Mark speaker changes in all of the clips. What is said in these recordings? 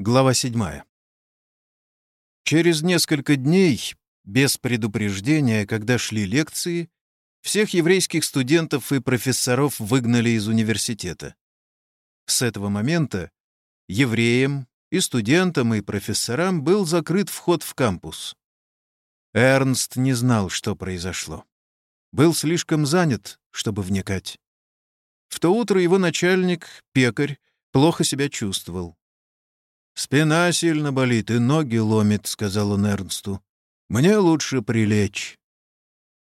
Speaker 1: Глава 7. Через несколько дней, без предупреждения, когда шли лекции, всех еврейских студентов и профессоров выгнали из университета. С этого момента евреям и студентам и профессорам был закрыт вход в кампус. Эрнст не знал, что произошло. Был слишком занят, чтобы вникать. В то утро его начальник, пекарь, плохо себя чувствовал. «Спина сильно болит и ноги ломит», — сказал он Эрнсту. «Мне лучше прилечь».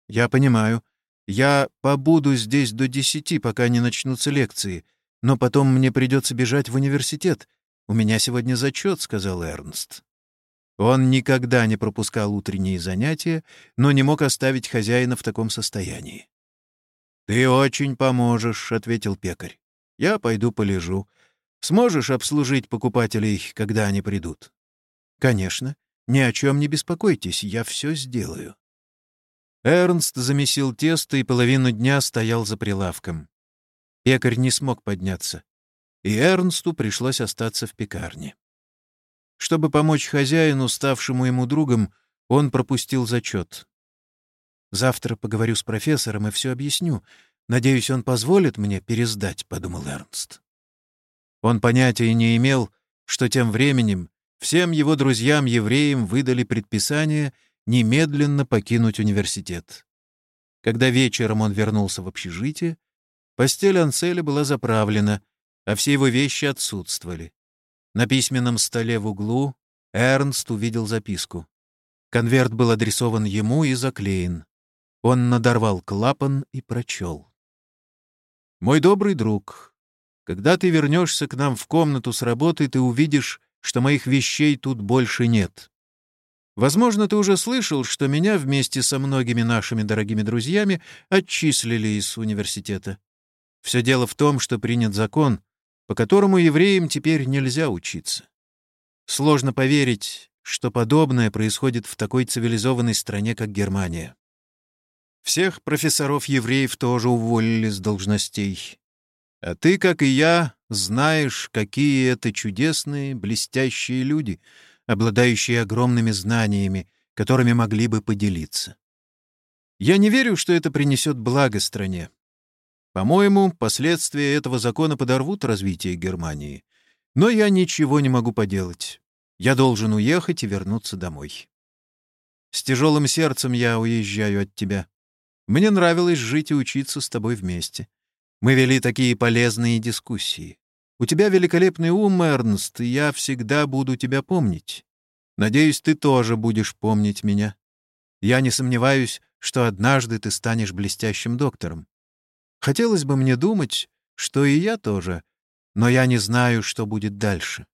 Speaker 1: «Я понимаю. Я побуду здесь до десяти, пока не начнутся лекции, но потом мне придется бежать в университет. У меня сегодня зачет», — сказал Эрнст. Он никогда не пропускал утренние занятия, но не мог оставить хозяина в таком состоянии. «Ты очень поможешь», — ответил пекарь. «Я пойду полежу. Сможешь обслужить покупателей, когда они придут?» «Конечно. Ни о чем не беспокойтесь, я все сделаю». Эрнст замесил тесто и половину дня стоял за прилавком. Пекарь не смог подняться, и Эрнсту пришлось остаться в пекарне. Чтобы помочь хозяину, ставшему ему другом, он пропустил зачет. «Завтра поговорю с профессором и все объясню. Надеюсь, он позволит мне пересдать», — подумал Эрнст. Он понятия не имел, что тем временем всем его друзьям-евреям выдали предписание немедленно покинуть университет. Когда вечером он вернулся в общежитие, постель Анцеля была заправлена, а все его вещи отсутствовали. На письменном столе в углу Эрнст увидел записку. Конверт был адресован ему и заклеен. Он надорвал клапан и прочел. «Мой добрый друг, когда ты вернешься к нам в комнату с работы, ты увидишь, что моих вещей тут больше нет. Возможно, ты уже слышал, что меня вместе со многими нашими дорогими друзьями отчислили из университета. Все дело в том, что принят закон, по которому евреям теперь нельзя учиться. Сложно поверить, что подобное происходит в такой цивилизованной стране, как Германия. Всех профессоров-евреев тоже уволили с должностей. А ты, как и я, знаешь, какие это чудесные, блестящие люди, обладающие огромными знаниями, которыми могли бы поделиться. Я не верю, что это принесет благо стране. По-моему, последствия этого закона подорвут развитие Германии. Но я ничего не могу поделать. Я должен уехать и вернуться домой. С тяжелым сердцем я уезжаю от тебя. Мне нравилось жить и учиться с тобой вместе. Мы вели такие полезные дискуссии. У тебя великолепный ум, Эрнст, и я всегда буду тебя помнить. Надеюсь, ты тоже будешь помнить меня. Я не сомневаюсь, что однажды ты станешь блестящим доктором. Хотелось бы мне думать, что и я тоже, но я не знаю, что будет дальше.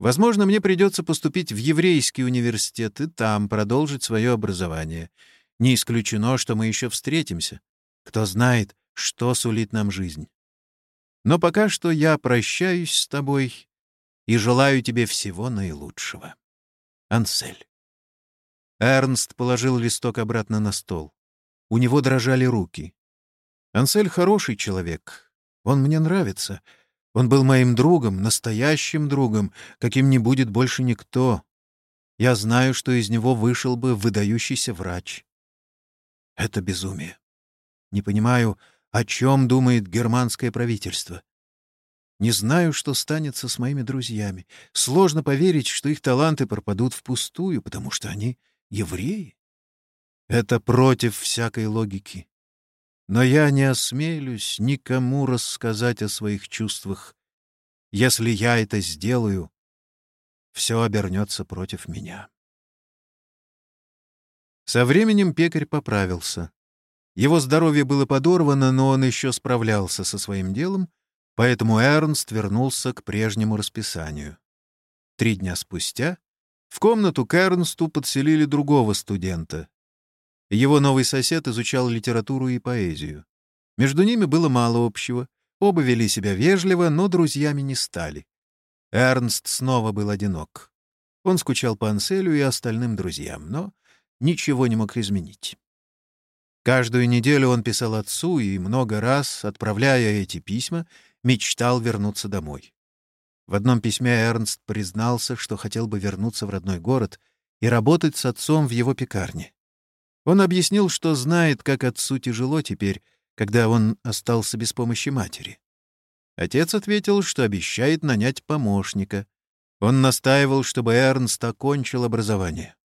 Speaker 1: Возможно, мне придется поступить в еврейский университет и там продолжить свое образование. Не исключено, что мы еще встретимся. Кто знает, что сулит нам жизнь. Но пока что я прощаюсь с тобой и желаю тебе всего наилучшего. Ансель. Эрнст положил листок обратно на стол. У него дрожали руки. Ансель хороший человек. Он мне нравится. Он был моим другом, настоящим другом, каким не будет больше никто. Я знаю, что из него вышел бы выдающийся врач. Это безумие. Не понимаю, о чем думает германское правительство? Не знаю, что станется с моими друзьями. Сложно поверить, что их таланты пропадут впустую, потому что они евреи. Это против всякой логики. Но я не осмелюсь никому рассказать о своих чувствах. Если я это сделаю, все обернется против меня. Со временем пекарь поправился. Его здоровье было подорвано, но он еще справлялся со своим делом, поэтому Эрнст вернулся к прежнему расписанию. Три дня спустя в комнату к Эрнсту подселили другого студента. Его новый сосед изучал литературу и поэзию. Между ними было мало общего, оба вели себя вежливо, но друзьями не стали. Эрнст снова был одинок. Он скучал по Анселю и остальным друзьям, но ничего не мог изменить. Каждую неделю он писал отцу и много раз, отправляя эти письма, мечтал вернуться домой. В одном письме Эрнст признался, что хотел бы вернуться в родной город и работать с отцом в его пекарне. Он объяснил, что знает, как отцу тяжело теперь, когда он остался без помощи матери. Отец ответил, что обещает нанять помощника. Он настаивал, чтобы Эрнст окончил образование.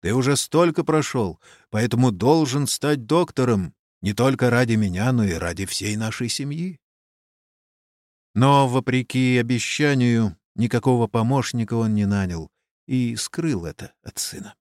Speaker 1: «Ты уже столько прошел, поэтому должен стать доктором, не только ради меня, но и ради всей нашей семьи». Но, вопреки обещанию, никакого помощника он не нанял и скрыл это от сына.